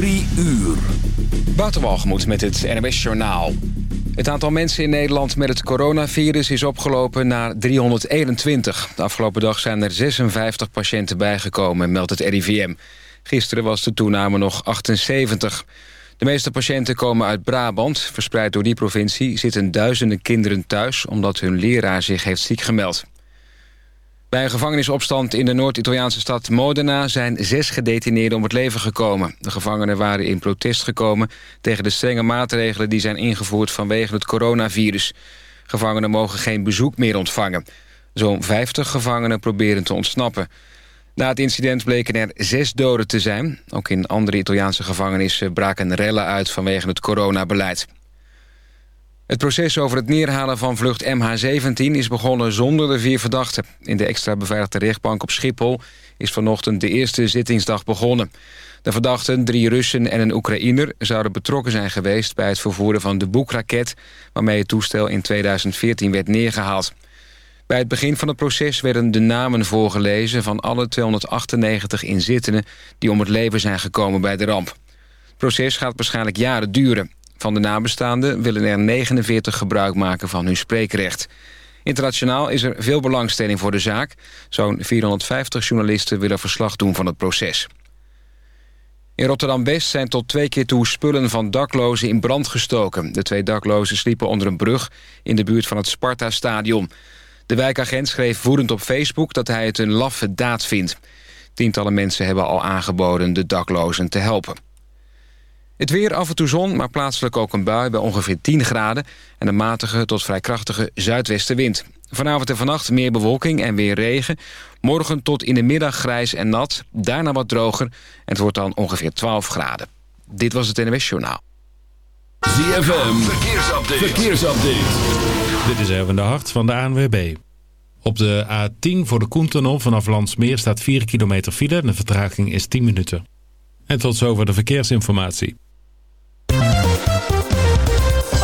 Drie uur. Waterwalgemoed met het NWS Journaal. Het aantal mensen in Nederland met het coronavirus is opgelopen naar 321. De afgelopen dag zijn er 56 patiënten bijgekomen, meldt het RIVM. Gisteren was de toename nog 78. De meeste patiënten komen uit Brabant. Verspreid door die provincie zitten duizenden kinderen thuis... omdat hun leraar zich heeft ziek gemeld. Bij een gevangenisopstand in de Noord-Italiaanse stad Modena... zijn zes gedetineerden om het leven gekomen. De gevangenen waren in protest gekomen... tegen de strenge maatregelen die zijn ingevoerd vanwege het coronavirus. Gevangenen mogen geen bezoek meer ontvangen. Zo'n 50 gevangenen proberen te ontsnappen. Na het incident bleken er zes doden te zijn. Ook in andere Italiaanse gevangenissen braken rellen uit vanwege het coronabeleid. Het proces over het neerhalen van vlucht MH17 is begonnen zonder de vier verdachten. In de extra beveiligde rechtbank op Schiphol is vanochtend de eerste zittingsdag begonnen. De verdachten, drie Russen en een Oekraïner... zouden betrokken zijn geweest bij het vervoeren van de boekraket... waarmee het toestel in 2014 werd neergehaald. Bij het begin van het proces werden de namen voorgelezen... van alle 298 inzittenden die om het leven zijn gekomen bij de ramp. Het proces gaat waarschijnlijk jaren duren. Van de nabestaanden willen er 49 gebruik maken van hun spreekrecht. Internationaal is er veel belangstelling voor de zaak. Zo'n 450 journalisten willen verslag doen van het proces. In Rotterdam-West zijn tot twee keer toe spullen van daklozen in brand gestoken. De twee daklozen sliepen onder een brug in de buurt van het Sparta-stadion. De wijkagent schreef woedend op Facebook dat hij het een laffe daad vindt. Tientallen mensen hebben al aangeboden de daklozen te helpen. Het weer af en toe zon, maar plaatselijk ook een bui bij ongeveer 10 graden... en een matige tot vrij krachtige zuidwestenwind. Vanavond en vannacht meer bewolking en weer regen. Morgen tot in de middag grijs en nat, daarna wat droger... en het wordt dan ongeveer 12 graden. Dit was het NWS Journaal. ZFM, verkeersupdate. verkeersupdate. Dit is even de hart van de ANWB. Op de A10 voor de Koentunnel vanaf Landsmeer staat 4 kilometer file... de vertraging is 10 minuten. En tot zover de verkeersinformatie.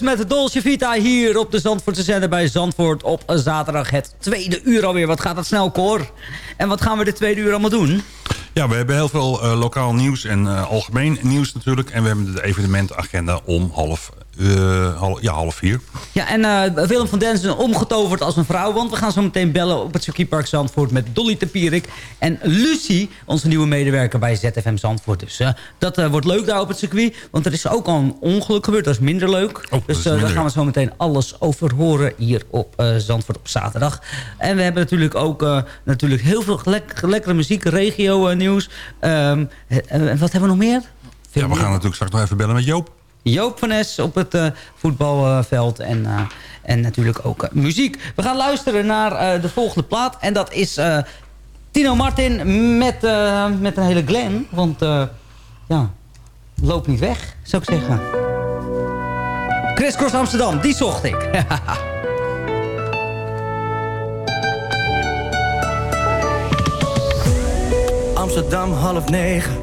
Met Dolce Vita hier op de Zandvoortse zender bij Zandvoort op zaterdag het tweede uur alweer. Wat gaat dat snel, Cor? En wat gaan we de tweede uur allemaal doen? Ja, we hebben heel veel eh, lokaal nieuws en eh, algemeen nieuws natuurlijk. En we hebben de evenementagenda om half, eh, half, ja, half vier. Ja, en eh, Willem van Denzen omgetoverd als een vrouw. Want we gaan zo meteen bellen op het circuitpark Zandvoort... met Dolly Tempierik en Lucie, onze nieuwe medewerker bij ZFM Zandvoort. Dus eh, dat wordt leuk daar op het circuit. Want er is ook al een ongeluk gebeurd, dat is minder leuk. Oh, dus eh, daar minder. gaan we zo meteen alles over horen hier op Zandvoort op zaterdag. En we hebben natuurlijk ook natuurlijk heel veel lek- lekkere muziek, regio nieuws. Ehm, en wat hebben we nog meer? Veel Ja, we gaan natuurlijk straks nog even bellen met Joop. Joop van Es op het eh, voetbalveld en, eh, en natuurlijk ook eh, muziek. We gaan luisteren naar de volgende plaat. En dat is Tino Martin met, met een hele glen. Want ja, loop niet weg, zou ik zeggen. Chris Cross Amsterdam, die zocht ik. Amsterdam half negen,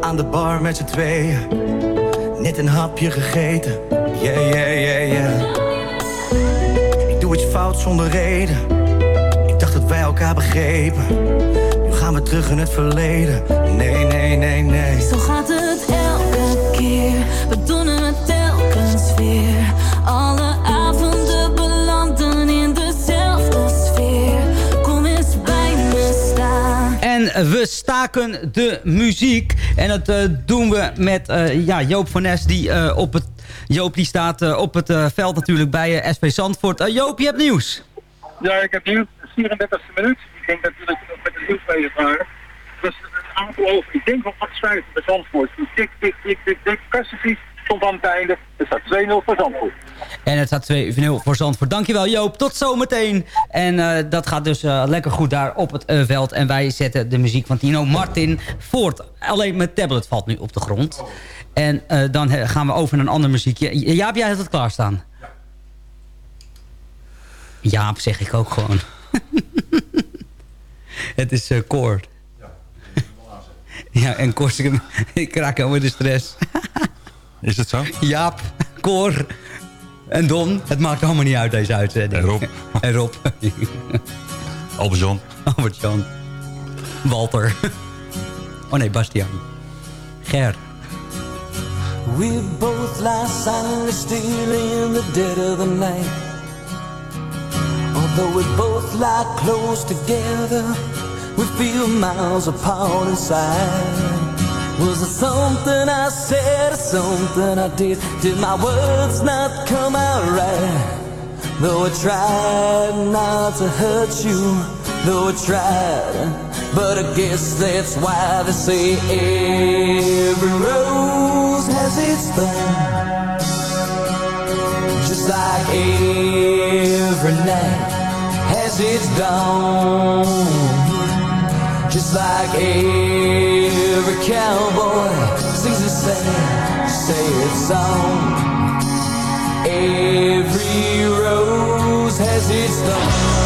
aan de bar met z'n tweeën. Net een hapje gegeten, yeah, yeah, yeah, yeah. Ik doe iets fout zonder reden, ik dacht dat wij elkaar begrepen. Nu gaan we terug in het verleden, nee, nee, nee, nee. Zo gaat het elke keer. We doen het telkens weer. We staken de muziek. En dat eh, doen we met eh, ja, Joop van Nes. Die, eh, op het, Joop die staat eh, op het eh, veld natuurlijk bij eh, SV Zandvoort. Eh, Joop, je hebt nieuws. Ja, ik heb nieuws. 34e minuut. Ik denk nog met het nieuws bezig waren. Is een aantal over, ik denk wel 8-5 bij Zandvoort. Dus Tik, tik, tik, tik, tik. Kassenvies stond aan het einde. Er staat 2-0 voor Zandvoort. En het staat 2-0 voor Zandvoort. Dankjewel Joop, tot zometeen. En eh, dat gaat dus eh, lekker goed daar op het eh, veld. En wij zetten de muziek van Tino Martin voort. Alleen mijn tablet valt nu op de grond. En dan gaan we over naar een ander muziekje. Ja, Jaap, jij hebt het klaarstaan. Jaap zeg ik ook gewoon. het is uh, Cor. Ja, en Cor, ik, ik raak helemaal de stress. Is het zo? Jaap, Cor en Don. Het maakt allemaal niet uit deze uitzending. En Rob. En Rob. Albert-Jan. Albert-Jan. Walter. Oh nee, Bastiaan. Ger. We both lie silently still in the dead of the night. Though we both lie close together, we feel miles apart inside. Was it something I said or something I did? Did my words not come out right? Though I tried not to hurt you, though I tried, but I guess that's why they say every rose has its thorn. Just like every night has its dawn. Just like every cowboy sings a sad, sad song. Every rose has its thorn.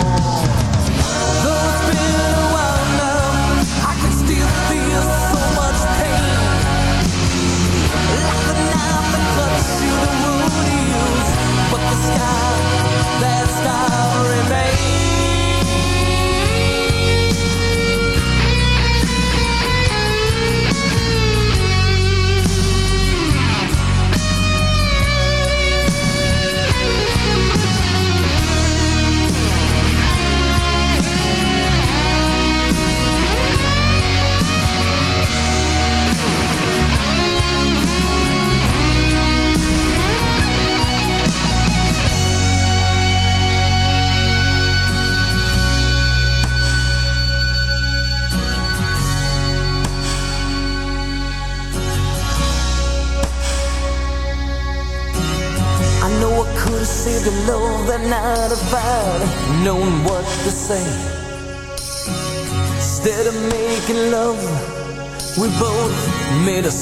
made us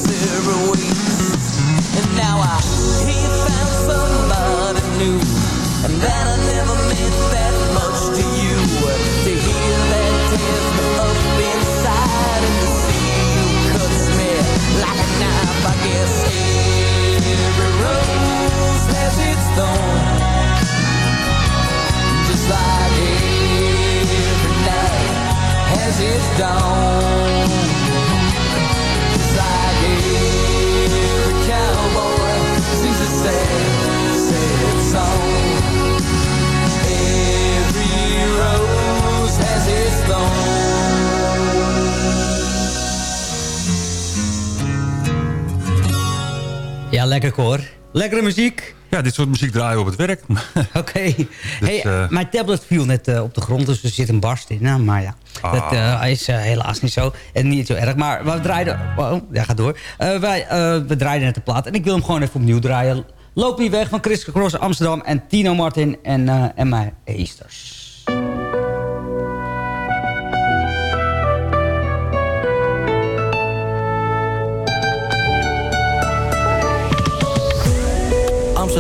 Lekkere muziek. Ja, dit soort muziek draaien we op het werk. Oké. Dus, hey, eh, mijn tablet viel net eh, op de grond, dus er zit een barst in. Nou, maar ja, Ah. dat eh, is eh, helaas niet zo. En niet zo erg. Maar we draaiden... Oh, ja, ga door. Eh, wij, eh, we draaiden net de plaat. En ik wil hem gewoon even opnieuw draaien. Loop niet weg van Chris Cross Amsterdam en Tino Martin en, eh en mijn Easters.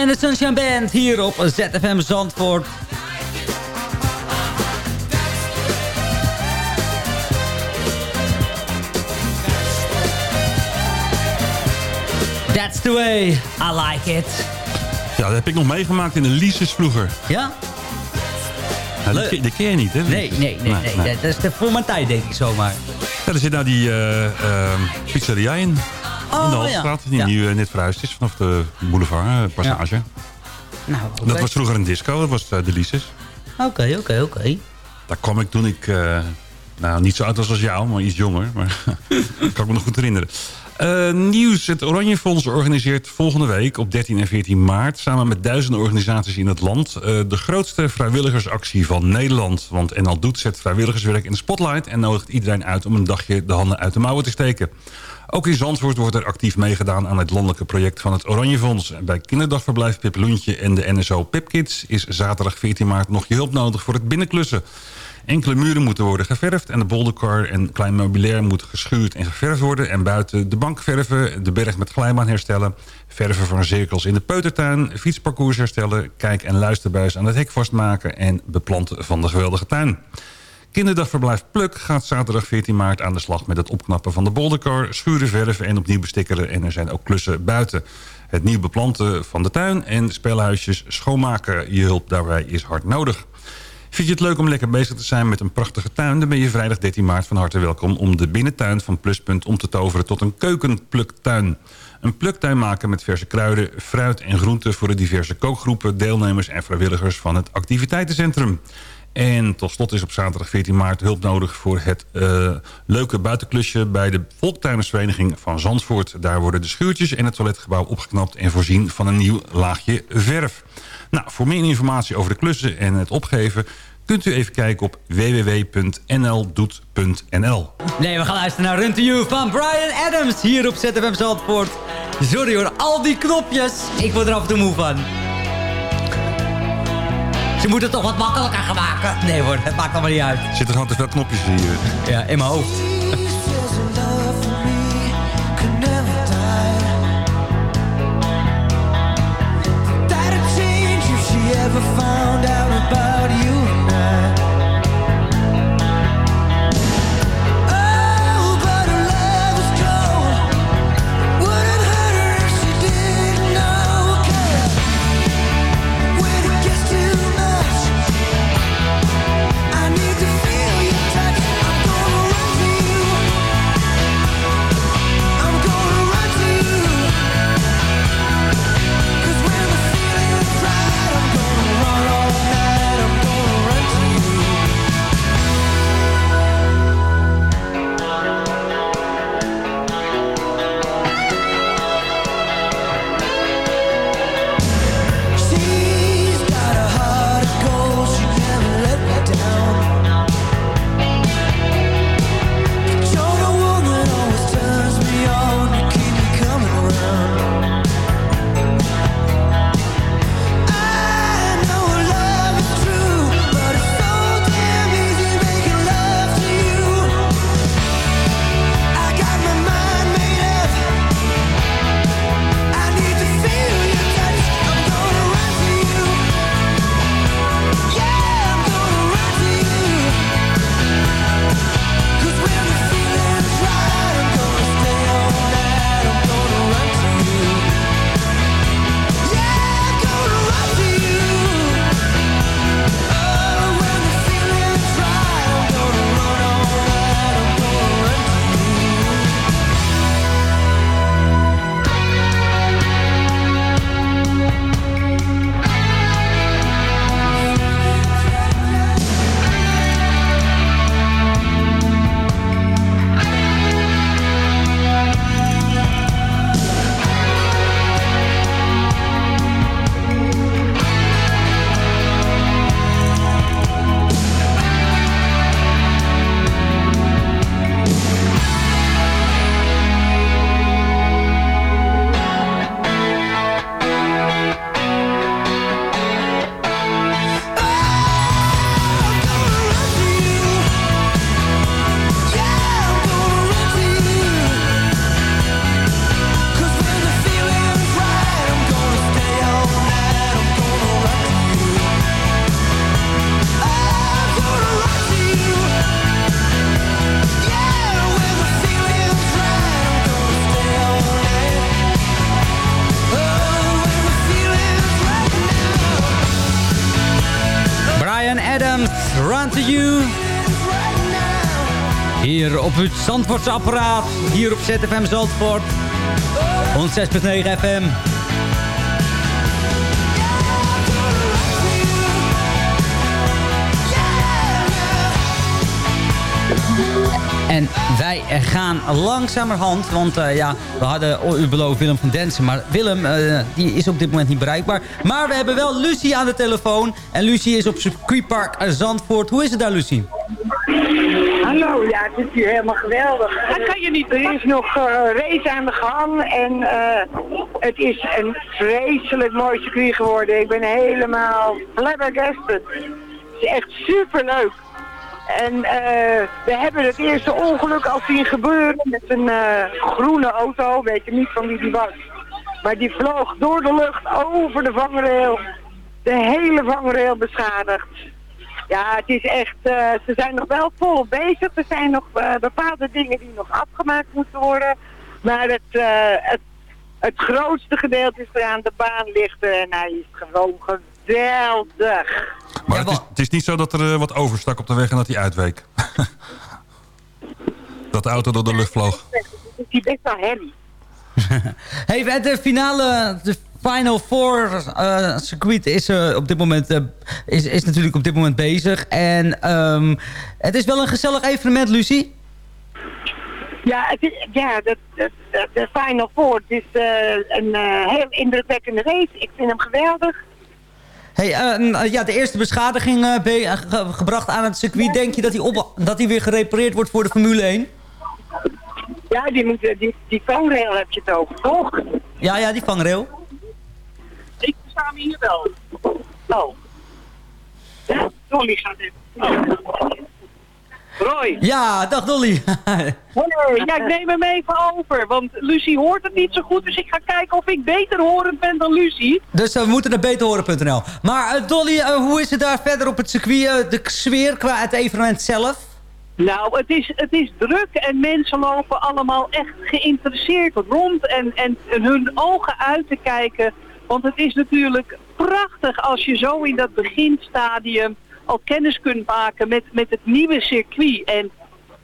En de Sunshine Band hier op ZFM Zandvoort. That's the way, I like it. Ja, dat heb ik nog meegemaakt in de Lises vroeger. Ja? Die, Leuk. ken- die ken je niet, hè? Nee, nee, nee, nee. Dat is de voor mijn tijd, denk ik zomaar. Ja, er zit nou die eh, ehm, pizzeria in. In de Oh. Hoofdstraat, die nu eh, net verhuisd is vanaf de boulevard eh, passage. Nou, Dat was vroeger een disco, dat was eh, de Lises. Oké, oké, oké. Daar kwam ik toen ik, nou niet zo oud was als jou, maar iets jonger. Maar dat kan ik me nog goed herinneren. Eh, nieuws. Het Oranje Fonds organiseert volgende week op 13 en 14 maart... samen met duizenden organisaties in het land... eh, de grootste vrijwilligersactie van Nederland. Want NL Doet zet vrijwilligerswerk in de spotlight... en nodigt iedereen uit om een dagje de handen uit de mouwen te steken. Ook in Zandvoort wordt er actief meegedaan aan het landelijke project van het Oranje Fonds. Bij kinderdagverblijf Pip en de NSO Pipkids... is zaterdag 14 maart nog je hulp nodig voor het binnenklussen. Enkele muren moeten worden geverfd en de boldercar en klein meubilair moet geschuurd en geverfd worden. En buiten de bank verven, de berg met glijbaan herstellen, verven van cirkels in de peutertuin, fietsparcours herstellen, kijk- en luisterbuis aan het hek vastmaken en beplanten van de geweldige tuin. Kinderdagverblijf Pluk gaat zaterdag 14 maart aan de slag met het opknappen van de boldercar, schuren, verven en opnieuw bestikkeren. En er zijn ook klussen buiten. Het nieuw beplanten van de tuin en speelhuisjes schoonmaken. Je hulp daarbij is hard nodig. Vind je het leuk om lekker bezig te zijn met een prachtige tuin... dan ben je vrijdag 13 maart van harte welkom om de binnentuin van Pluspunt om te toveren tot een keukenpluktuin. Een pluktuin maken met verse kruiden, fruit en groenten... voor de diverse kookgroepen, deelnemers en vrijwilligers van het activiteitencentrum. En tot slot is op zaterdag 14 maart hulp nodig voor het eh, leuke buitenklusje... bij de Volktuinersvereniging van Zandvoort. Daar worden de schuurtjes en het toiletgebouw opgeknapt... en voorzien van een nieuw laagje verf. Nou, voor meer informatie over de klussen en het opgeven... kunt u even kijken op www.nldoet.nl. Nee, we gaan luisteren naar Run to You van Brian Adams hier op ZFM Zandvoort. Sorry hoor, al die knopjes. Ik word er af en toe moe van. Ze moeten het toch wat makkelijker gaan maken. Nee hoor, het maakt allemaal niet uit. Zitten gewoon te veel knopjes hier. Ja, in mijn hoofd. Het Zandvoortse apparaat. Hier op ZFM Zandvoort. 106.9 FM. En wij gaan langzamerhand, want eh, ja, we hadden u beloofd Willem van Densen. Maar Willem, eh, die is op dit moment niet bereikbaar. Maar we hebben wel Lucie aan de telefoon. En Lucie is op circuitpark Zandvoort. Hoe is het daar, Lucie? Hallo, ja, het is hier helemaal geweldig. Dat kan je niet. Er is nog eh, race aan de gang en eh, het is een vreselijk mooi circuit geworden. Ik ben helemaal flabbergasted. Het is echt superleuk. En eh, we hebben het eerste ongeluk al zien gebeuren met een groene auto. Weet je niet van wie die was. Maar die vloog door de lucht over de vangrail. De hele vangrail beschadigd. Ja, het is echt, eh, ze zijn nog wel volop bezig. Er zijn nog eh, bepaalde dingen die nog afgemaakt moeten worden. Maar het, eh, het, het grootste gedeelte is er aan de baan ligt en hij is gewoon geweldig. Maar het, is, het is niet zo dat er wat overstak op de weg en dat hij uitweek. dat de auto door de lucht vloog. Het is die best wel herrie. Hey, de finale, de Final Four eh, circuit is, eh, op dit moment, eh, is, is natuurlijk op dit moment bezig. En ehm, het is wel een gezellig evenement, Lucie. Ja, het is, ja de, de, Final Four het is een heel indrukwekkende race. Ik vind hem geweldig. Hey, eh, ja, de eerste beschadiging be- ge- gebracht aan het circuit. Denk je dat hij, op, dat hij weer gerepareerd wordt voor de Formule 1? Ja, die, moet, die, die vangrail heb je het over, toch? Ja, ja, die vangrail. Ik sta me hier wel. Oh. Dolly gaat even. Oh. Roy. Ja, dag Dolly. Hallo, ja, ik neem hem even over, want Lucie hoort het niet zo goed, dus ik ga kijken of ik beter horend ben dan Lucie. Dus eh, we moeten naar beterhoren.nl. Maar eh, Dolly, eh, hoe is het daar verder op het circuit? de sfeer qua het evenement zelf? Nou, het is, het is druk en mensen lopen allemaal echt geïnteresseerd rond en, en hun ogen uit te kijken. Want het is natuurlijk prachtig als je zo in dat beginstadium al kennis kunt maken met, met het nieuwe circuit. En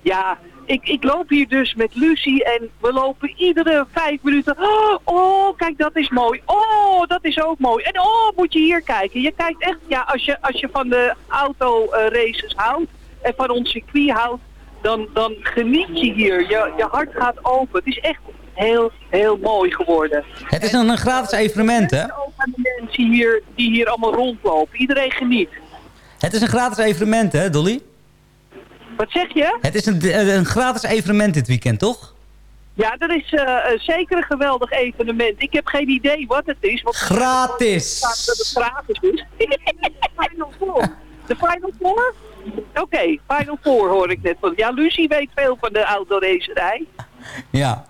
ja, ik, ik loop hier dus met Lucie en we lopen iedere vijf minuten. Oh, kijk, dat is mooi. Oh, dat is ook mooi. En oh, moet je hier kijken. Je kijkt echt, ja, als je, als je van de autoraces houdt en van ons circuit houdt, dan, dan geniet je hier. Je, je hart gaat open. Het is echt heel, heel mooi geworden. Het is een, een gratis evenement, hè? Ook aan de mensen hier, die hier allemaal rondlopen. Iedereen geniet. Het is een gratis evenement, hè, Dolly? Wat zeg je? Het is een, eh, een gratis evenement dit weekend, toch? Ja, dat is eh, eh, zeker een geweldig evenement. Ik heb geen idee wat het is. Want Gratis! dat het gratis is. Final Four. De Final Four? Oké, Final Four hoor ik net van. Ja, Lucie weet veel van de autoracerij. Ja,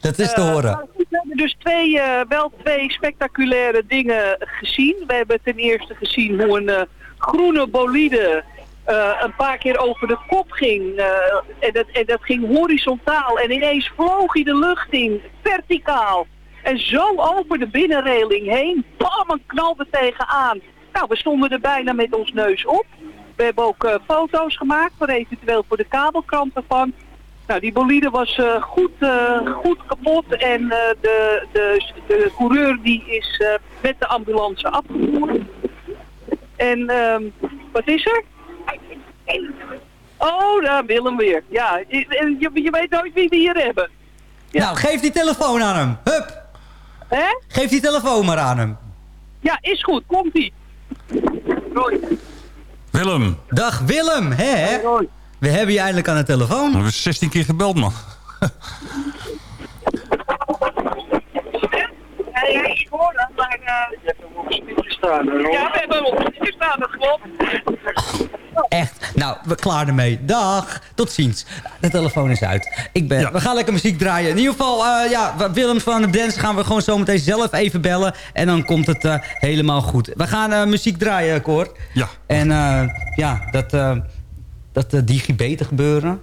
dat is te Eh, horen. we hebben dus twee, eh, wel twee spectaculaire dingen gezien. We hebben ten eerste gezien hoe een eh, groene bolide een paar keer over de kop ging. en, dat, en dat ging horizontaal. En ineens vloog hij de lucht in, verticaal. En zo over de binnenreling heen, bam, en knalde tegenaan. Nou, we stonden er bijna met ons neus op. We hebben ook foto's gemaakt, voor eventueel voor de kabelkranten van. Nou, die bolide was eh, goed, eh, goed kapot en eh, de, de, de coureur die is eh, met de ambulance afgevoerd. En ehm, wat is er? Oh, daar Willem weer. Ja, je, je, je weet nooit wie we hier hebben. Nou, geef die telefoon aan hem. Hup! Hè? Geef die telefoon maar aan hem. Ja, is goed. Komt-ie. Willem, Dag Willem, hè? hè? We hebben je eindelijk aan de telefoon. we hebben 16 keer gebeld, man. Nee, ik hoor dat, maar... je hebt hem op speaker staan. Ja, we hebben hem op speaker staan, dat klopt. Echt. Nou, we klaar ermee. Dag. Tot ziens. De telefoon is uit. Ik ben, We gaan lekker muziek draaien. In ieder geval, eh, ja, Willem van de Dance gaan we gewoon zometeen zelf even bellen. En dan komt het eh, helemaal goed. We gaan eh, muziek draaien, Cor. Ja. En eh, ja, dat, eh dat uh, digibeten gebeuren.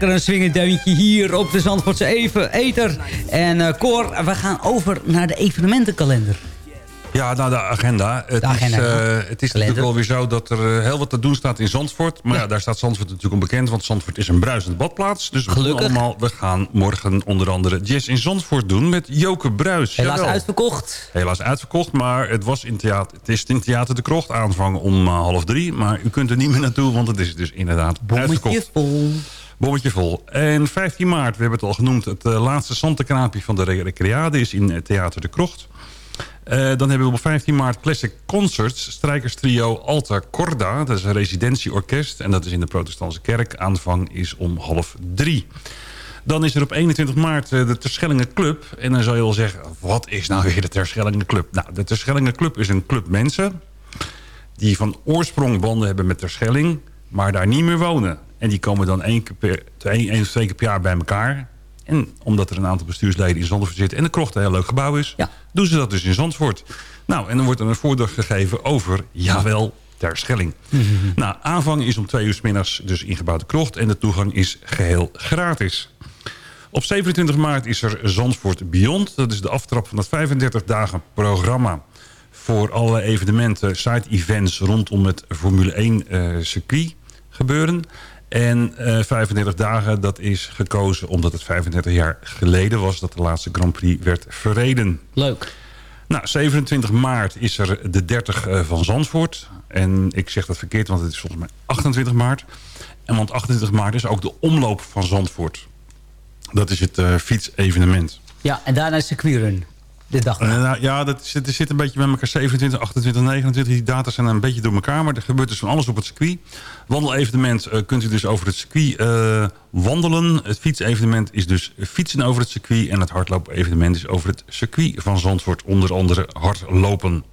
Lekker een swingend deuntje hier op de Zandvoortse even Eter. En eh Cor, we gaan over naar de evenementenkalender. Ja, nou de agenda. Het agenda, is, eh, het is natuurlijk wel weer zo dat er eh, heel wat te doen staat in Zandvoort. Maar ja, daar staat Zandvoort natuurlijk onbekend. Want Zandvoort is een bruisende badplaats. Dus Gelukkig. allemaal, we gaan morgen onder andere Jazz in Zandvoort doen met Joke Bruis. Helaas Jawel. uitverkocht. Helaas uitverkocht, maar het, was in theater, het is in Theater de Krocht aanvang om eh, half drie. Maar u kunt er niet meer naartoe, want het is dus inderdaad Bommetje uitverkocht. vol. Bommetje vol. En 15 maart, we hebben het al genoemd... het eh, laatste Santekraapje van de Re- Recreade is in eh, Theater de Krocht. Eh, dan hebben we op 15 maart Classic Concerts. Strijkerstrio Alta Corda. Dat is een residentieorkest. En dat is in de protestantse kerk. Aanvang is om half drie. Dan is er op 21 maart de Terschellingen Club. En dan zou je wel zeggen, wat is nou weer de Terschellingen Club? Nou, de Terschellingen Club is een club mensen... die van oorsprong banden hebben met Terschelling... maar daar niet meer wonen. En die komen dan één, keer per, één, één of twee keer per jaar bij elkaar. En omdat er een aantal bestuursleden in Zandvoort zitten... en de krocht een heel leuk gebouw is... doen ze dat dus in Zandvoort. Nou, en dan wordt er een voordracht gegeven over, jawel, Terschelling. Nou, aanvang is om twee uur 's middags dus ingebouwde krocht... en de toegang is geheel gratis. Op 27 maart is er Zandvoort Beyond. Dat is de aftrap van het 35 dagen programma... voor alle evenementen, side-events rondom het Formule 1 eh, circuit gebeuren. En eh 35 dagen, dat is gekozen omdat het 35 jaar geleden was... dat de laatste Grand Prix werd verreden. Leuk. Nou, 27 maart is er de 30 eh, van Zandvoort. En ik zeg dat verkeerd, want het is volgens mij 28 maart. En want 28 maart is ook de omloop van Zandvoort. Dat is het eh fietsevenement. Ja, en daarna is de queerrun. Dag. Eh, nou, ja, dat zit, er zit een beetje bij elkaar. 27, 28, 29. Die data zijn een beetje door elkaar. Maar er gebeurt dus van alles op het circuit. Wandelevenement eh, kunt u dus over het circuit eh, wandelen. Het fietsevenement is dus fietsen over het circuit. En het hardloopevenement is over het circuit van Zandvoort. Onder andere hardlopen.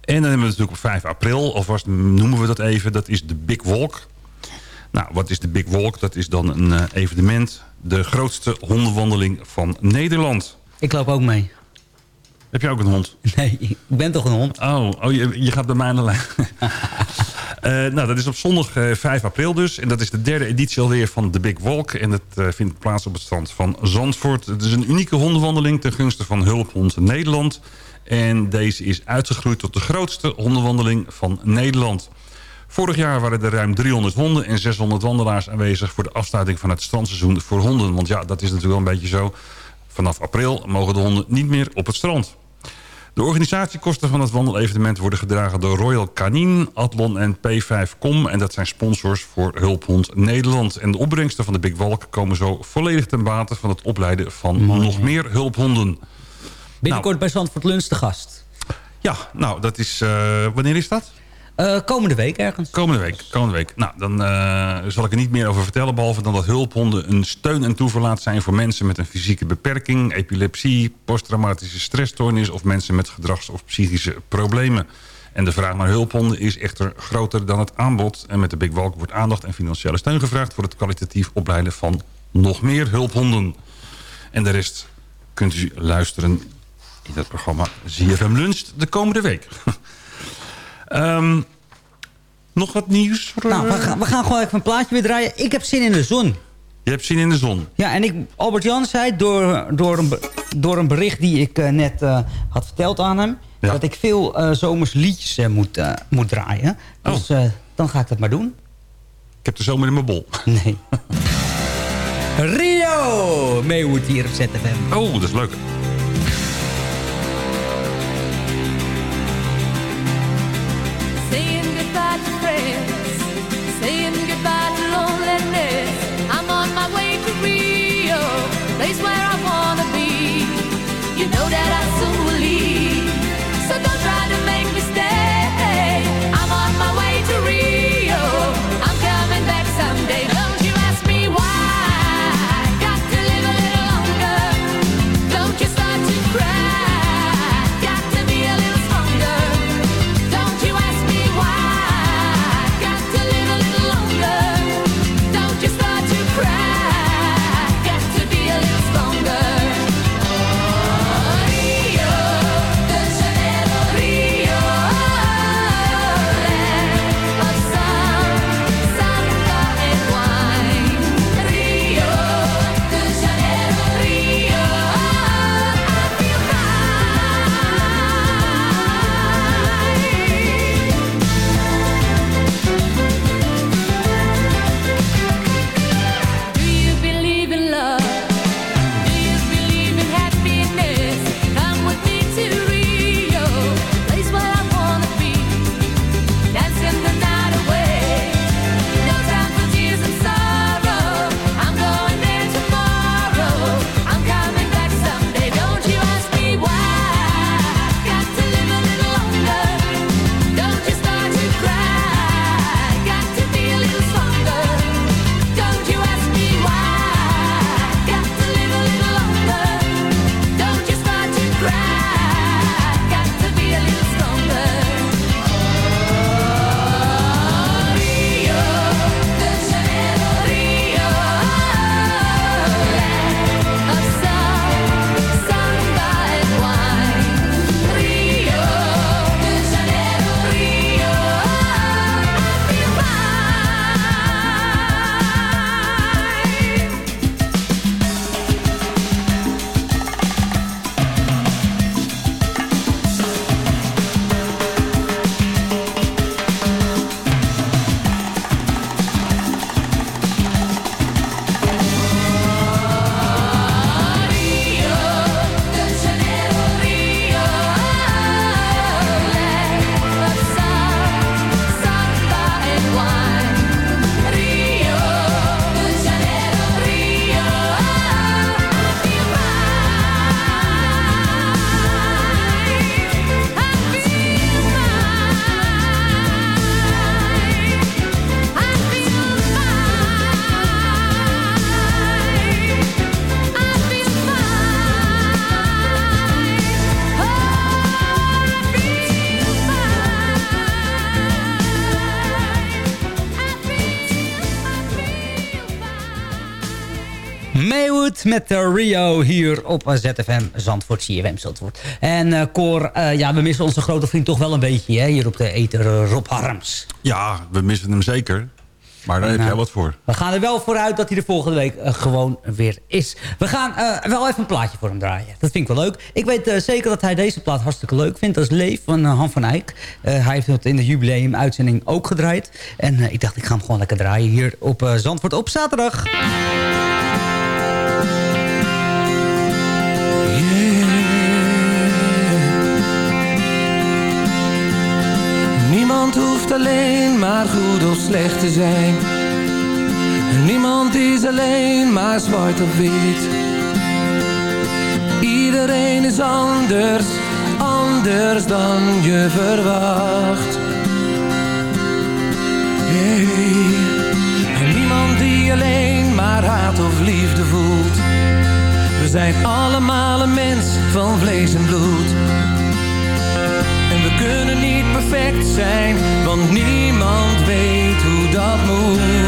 En dan hebben we natuurlijk op 5 april. Alvast noemen we dat even. Dat is de Big Walk. Nou, wat is de Big Walk? Dat is dan een evenement. De grootste hondenwandeling van Nederland. Ik loop ook mee. Heb je ook een hond? Nee, ik ben toch een hond? Oh, oh je, je gaat bij mij aan de lijn. Eh, nou, dat is op zondag eh, 5 april dus. En dat is de derde editie alweer van The Big Walk. En dat eh, vindt plaats op het strand van Zandvoort. Het is een unieke hondenwandeling ten gunste van Hulphond Nederland. En deze is uitgegroeid tot de grootste hondenwandeling van Nederland. Vorig jaar waren er ruim 300 honden en 600 wandelaars aanwezig... voor de afsluiting van het strandseizoen voor honden. Want ja, dat is natuurlijk wel een beetje zo. Vanaf april mogen de honden niet meer op het strand. De organisatiekosten van het wandelevenement worden gedragen door Royal Canin, Adlon en P5Com. En dat zijn sponsors voor Hulphond Nederland. En de opbrengsten van de Big Walk komen zo volledig ten bate van het opleiden van nog meer hulphonden. Binnenkort bij Zandvoort Lunch te gast. Ja, nou, dat is... eh, wanneer is dat? Eh, komende week ergens. Komende week, komende week. Nou, dan eh, zal ik er niet meer over vertellen... behalve dan dat hulphonden een steun en toeverlaat zijn... voor mensen met een fysieke beperking, epilepsie... posttraumatische stressstoornis... of mensen met gedrags- of psychische problemen. En de vraag naar hulphonden is echter groter dan het aanbod. En met de Big Walk wordt aandacht en financiële steun gevraagd... voor het kwalitatief opleiden van nog meer hulphonden. En de rest kunt u luisteren in het programma ZFM Lunch de komende week. Ehm, Nog wat nieuws? Voor, Nou, we eh, gaan, we gaan gewoon even een plaatje weer draaien. Ik heb zin in de zon. Je hebt zin in de zon. Ja, en ik, Albert Jan zei door, door, een, door een bericht die ik eh, net eh, had verteld aan hem... Ja. dat ik veel zomers liedjes moet, moet draaien. Dus eh, dan ga ik dat maar doen. Ik heb de zomer in mijn bol. Nee. Rio! Meewoed hier op ZFM. Oh, dat is leuk. Met Rio hier op eh, ZFM Zandvoort, CFM Zandvoort. En eh Cor, eh, ja, we missen onze grote vriend toch wel een beetje hè, hier op de ether, eh, Rob Harms. Ja, we missen hem zeker. Maar daar heb Nou, jij wat voor. We gaan er wel vooruit dat hij de volgende week eh, gewoon weer is. We gaan eh, wel even een plaatje voor hem draaien. Dat vind ik wel leuk. Ik weet eh, zeker dat hij deze plaat hartstikke leuk vindt. Dat is Leef van eh, Han van Eyck. Eh, hij heeft het in de jubileum-uitzending ook gedraaid. En eh, ik dacht, ik ga hem gewoon lekker draaien hier op eh, Zandvoort op zaterdag. Hoeft alleen maar goed of slecht te zijn. Niemand is alleen maar zwart of wit. Iedereen is anders, anders dan je verwacht. Hey. Niemand die alleen maar haat of liefde voelt. We zijn allemaal een mens van vlees en bloed. Kunnen niet perfect zijn, want niemand weet hoe dat moet.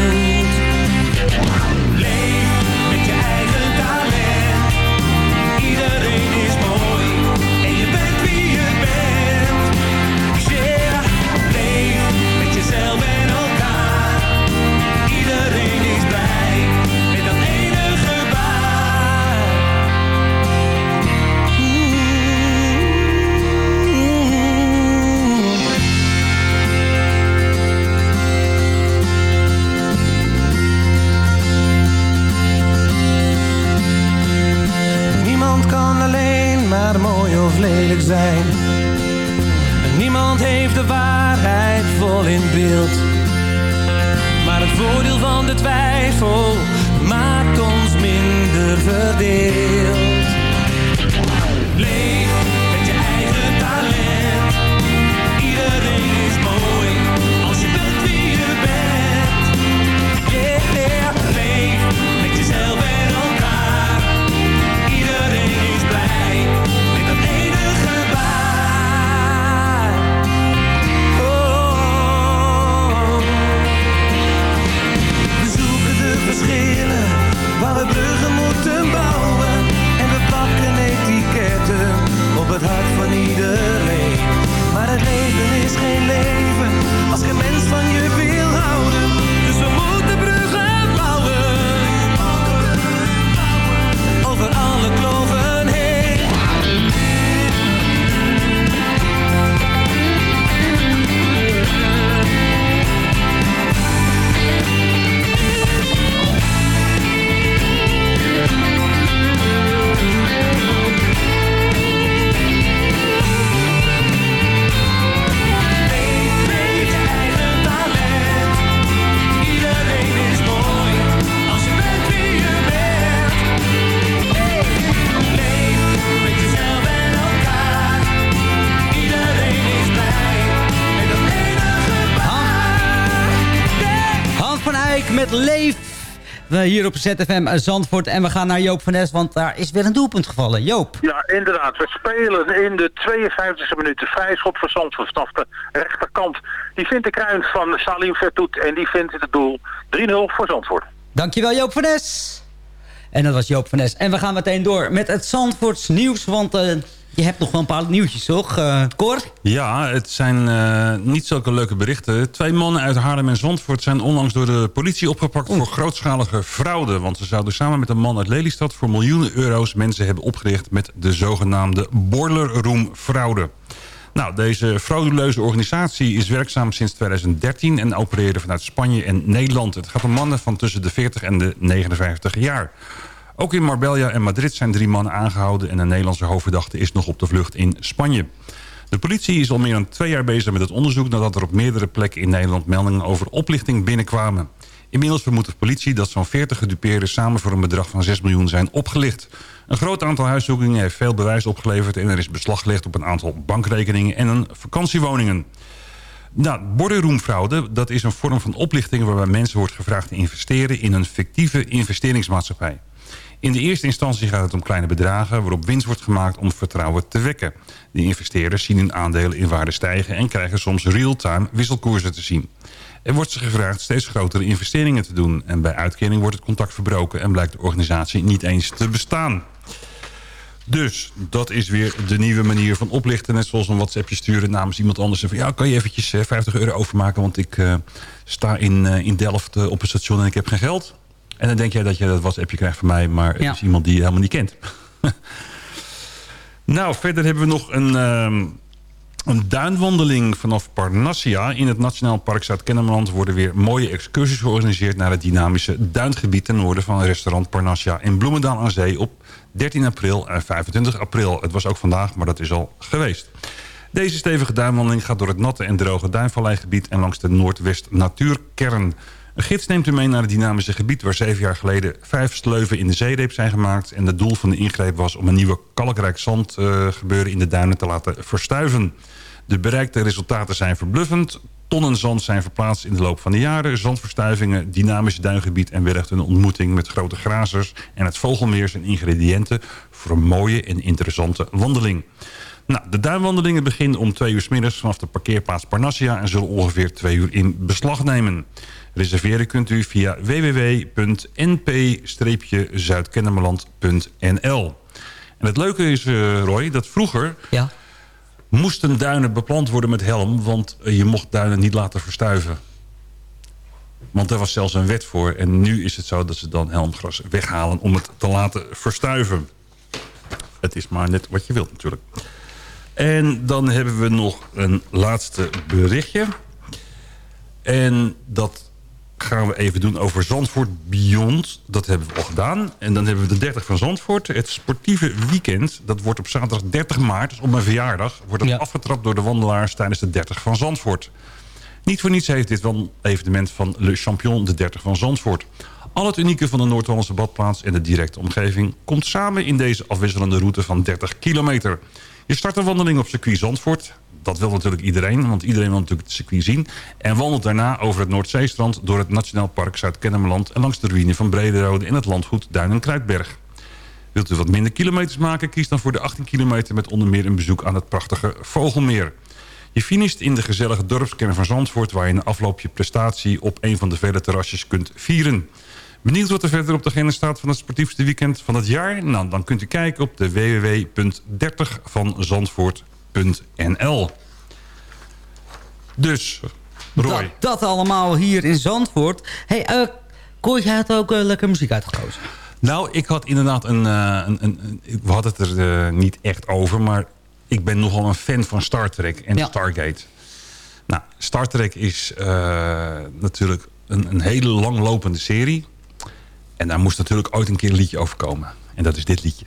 Leef. We hier op ZFM Zandvoort. En we gaan naar Joop van Nes, want daar is weer een doelpunt gevallen. Joop. Ja, inderdaad. We spelen in de 52e minuut de vrijschop van Zandvoort vanaf de rechterkant. Die vindt de kruin van Salim Vertoet en die vindt het doel 3-0 voor Zandvoort. Dankjewel Joop van Nes. En dat was Joop van Nes. En we gaan meteen door met het Zandvoorts nieuws. Want eh, je hebt nog wel een paar nieuwtjes, toch? Eh Cor? Ja, het zijn eh, niet zulke leuke berichten. Twee mannen uit Haarlem en Zandvoort zijn onlangs door de politie opgepakt... voor grootschalige fraude. Want ze zouden samen met een man uit Lelystad... voor miljoenen euro's mensen hebben opgericht... met de zogenaamde Boiler Room fraude. Nou, deze frauduleuze organisatie is werkzaam sinds 2013... en opereerde vanuit Spanje en Nederland. Het gaat om mannen van tussen de 40 en de 59 jaar. Ook in Marbella en Madrid zijn drie mannen aangehouden... en een Nederlandse hoofdverdachte is nog op de vlucht in Spanje. De politie is al meer dan twee jaar bezig met het onderzoek... nadat er op meerdere plekken in Nederland meldingen over oplichting binnenkwamen. Inmiddels vermoedt de politie dat zo'n 40 gedupeerden... samen voor een bedrag van 6 miljoen zijn opgelicht. Een groot aantal huiszoekingen heeft veel bewijs opgeleverd... en er is beslag gelegd op een aantal bankrekeningen en een vakantiewoningen. Nou, borderroomfraude, dat is een vorm van oplichting... waarbij mensen wordt gevraagd te investeren in een fictieve investeringsmaatschappij. In de eerste instantie gaat het om kleine bedragen... waarop winst wordt gemaakt om vertrouwen te wekken. De investeerders zien hun aandelen in waarde stijgen... en krijgen soms real-time wisselkoersen te zien. Er wordt ze gevraagd steeds grotere investeringen te doen... en bij uitkering wordt het contact verbroken... en blijkt de organisatie niet eens te bestaan. Dus dat is weer de nieuwe manier van oplichten. Net zoals een WhatsAppje sturen namens iemand anders. En van, ja, kan je eventjes eh, 50 euro overmaken... want ik eh, sta in, eh, in Delft eh, op een station en ik heb geen geld. En dan denk jij dat je dat WhatsAppje krijgt van mij... maar het Ja. is iemand die je helemaal niet kent. nou, verder hebben we nog een... ehm, een duinwandeling vanaf Parnassia. In het Nationaal Park Zuid-Kennemerland worden weer mooie excursies georganiseerd... naar het dynamische duingebied ten noorden van restaurant Parnassia... in Bloemendaal aan Zee op 13 april en 25 april. Het was ook vandaag, maar dat is al geweest. Deze stevige duinwandeling gaat door het natte en droge duinvalleigebied... en langs de Noordwest Natuurkern. Een gids neemt u mee naar het dynamische gebied... waar zeven jaar geleden vijf sleuven in de zeereep zijn gemaakt... en het doel van de ingreep was om een nieuwe kalkrijk zand eh, in de duinen te laten verstuiven. De bereikte resultaten zijn verbluffend. Tonnen zand zijn verplaatst in de loop van de jaren. Zandverstuivingen, dynamisch duingebied en wellicht een ontmoeting met grote grazers... en het vogelmeer zijn ingrediënten voor een mooie en interessante wandeling. Nou, de duinwandelingen beginnen om twee uur 's middags vanaf de parkeerplaats Parnassia... en zullen ongeveer twee uur in beslag nemen. Reserveren kunt u via www.np-zuidkennemerland.nl. En het leuke is, eh, Roy, dat vroeger... Ja. moesten duinen beplant worden met helm... want je mocht duinen niet laten verstuiven. Want daar was zelfs een wet voor. En nu is het zo dat ze dan helmgras weghalen om het te laten verstuiven. Het is maar net wat je wilt natuurlijk. En dan hebben we nog een laatste berichtje. En dat gaan we even doen over Zandvoort Beyond. Dat hebben we al gedaan. En dan hebben we de 30 van Zandvoort. Het sportieve weekend, dat wordt op zaterdag 30 maart... dus op mijn verjaardag, wordt dat afgetrapt door de wandelaars... tijdens de 30 van Zandvoort. Niet voor niets heeft dit wel een evenement van Le Champion, de 30 van Zandvoort. Al het unieke van de Noord-Hollandse badplaats en de directe omgeving... komt samen in deze afwisselende route van 30 kilometer. Je start een wandeling op circuit Zandvoort. Dat wil natuurlijk iedereen, want iedereen wil natuurlijk het circuit zien. En wandelt daarna over het Noordzeestrand... door het Nationaal Park Zuid-Kennemerland... en langs de ruïne van Brederode in het landgoed Duin en Kruidberg. Wilt u wat minder kilometers maken? Kies dan voor de 18 kilometer... met onder meer een bezoek aan het prachtige Vogelmeer. Je finisht in de gezellige dorpskern van Zandvoort... waar je een afloop je prestatie op een van de vele terrasjes kunt vieren. Benieuwd wat er verder op de agenda staat van het sportiefste weekend van het jaar? Nou, dan kunt u kijken op de www.30vanzandvoort.nl. Dus, Roy. Dat, dat allemaal hier in Zandvoort. hey, uh, Kooi, jij had ook uh, lekker muziek uitgekozen. Nou, ik had inderdaad een... Uh, een, een, we hadden het er niet echt over, maar ik ben nogal een fan van Star Trek en ja. Stargate. Nou, Star Trek is natuurlijk een, een hele langlopende serie. En daar moest natuurlijk ooit een keer een liedje over komen. En dat is dit liedje.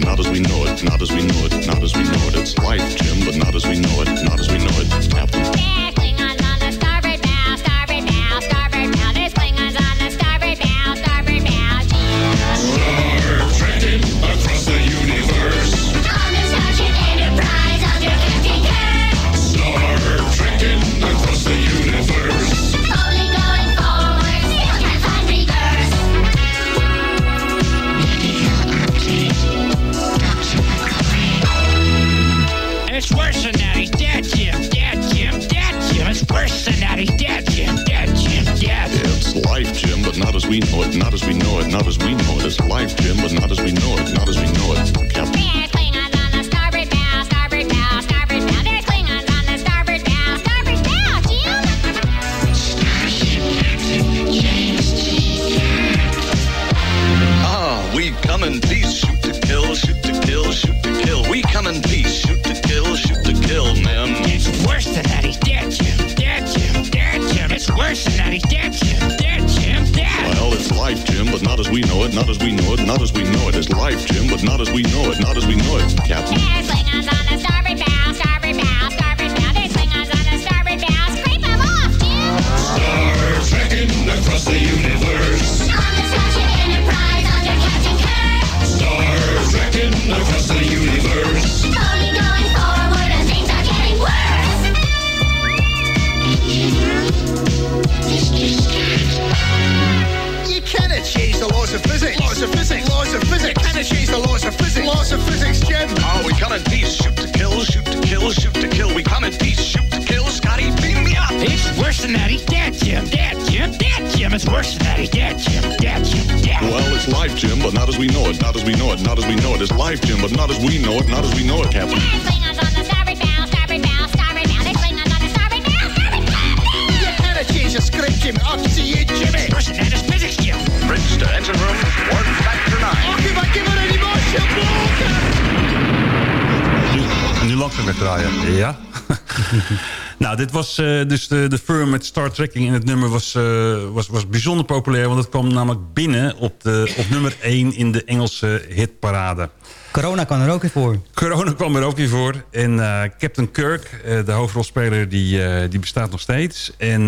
not as we know it, not as we know it, not as we know it. It's life, Jim, but not as we know it, not as we know it. Captain. It's worse than that. He's dead, Jim. Dead, Jim. Dead, Jim. It's worse than that. He's dead, Jim. Dead, Jim. Dead. It's life, Jim, but not as we know it. Not as we know it. Not as we know it. It's life, Jim, but not as we know it. Not as we know it. Captain we know it, not as we know it, not as we know it. It's life, Jim, but not as we know it, not as we know it, Captain. laws of physics, laws of physics. energy's the laws of physics, laws of physics, Jim. Oh, ah, we come in peace, shoot to kill, shoot to kill, shoot to kill. We come in peace, shoot to kill, Scotty, beam me up. It's worse than that. He's dead, Jim. Dead, Jim. Dead, Jim. It's worse than that. He's dead, Jim. Dead, Jim. Dead. Well, it's life, Jim, but not as we know it. Not as we know it. Not as we know it. It's life, Jim, but not as we know it. Not as we know it, Captain. Energy's a script, Jim. Up to you, Jimmy. Nou, dit was uh, dus de, de firm met Star Trekking. En het nummer was, uh, was, was bijzonder populair. Want het kwam namelijk binnen op, de, op nummer 1 in de Engelse hitparade. Corona kwam er ook in voor. Corona kwam er ook in voor. En uh, Captain Kirk, de hoofdrolspeler, die, die bestaat nog steeds. En,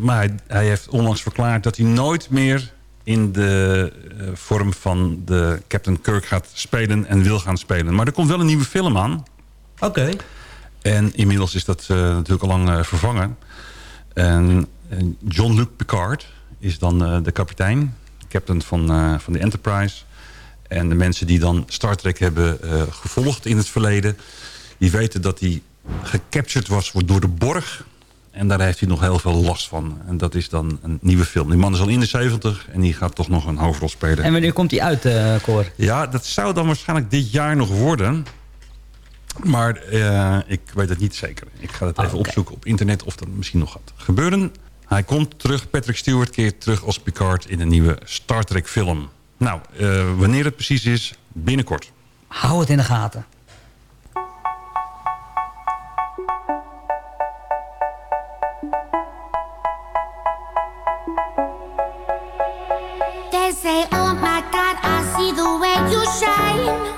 maar hij, hij heeft onlangs verklaard dat hij nooit meer in de eh, vorm van de Captain Kirk gaat spelen en wil gaan spelen. Maar er komt wel een nieuwe film aan. Oké. En inmiddels is dat eh, natuurlijk al lang eh, vervangen. En, John-Luc Picard is dan de kapitein, captain van, van de Enterprise. En de mensen die dan Star Trek hebben gevolgd in het verleden... die weten dat hij gecaptured was door de Borg en daar heeft hij nog heel veel last van. En dat is dan een nieuwe film. Die man is al in de 70 en die gaat toch nog een hoofdrol spelen. En wanneer komt hij uit, uh, Cor? Ja, dat zou dan waarschijnlijk dit jaar nog worden. Maar eh, ik weet het niet zeker. Ik ga het oh, even opzoeken op internet of dat misschien nog gaat gebeuren. Hij komt terug, Patrick Stewart keert terug als Picard in een nieuwe Star Trek film. Nou, eh, wanneer het precies is, binnenkort. Hou het in de gaten. shine.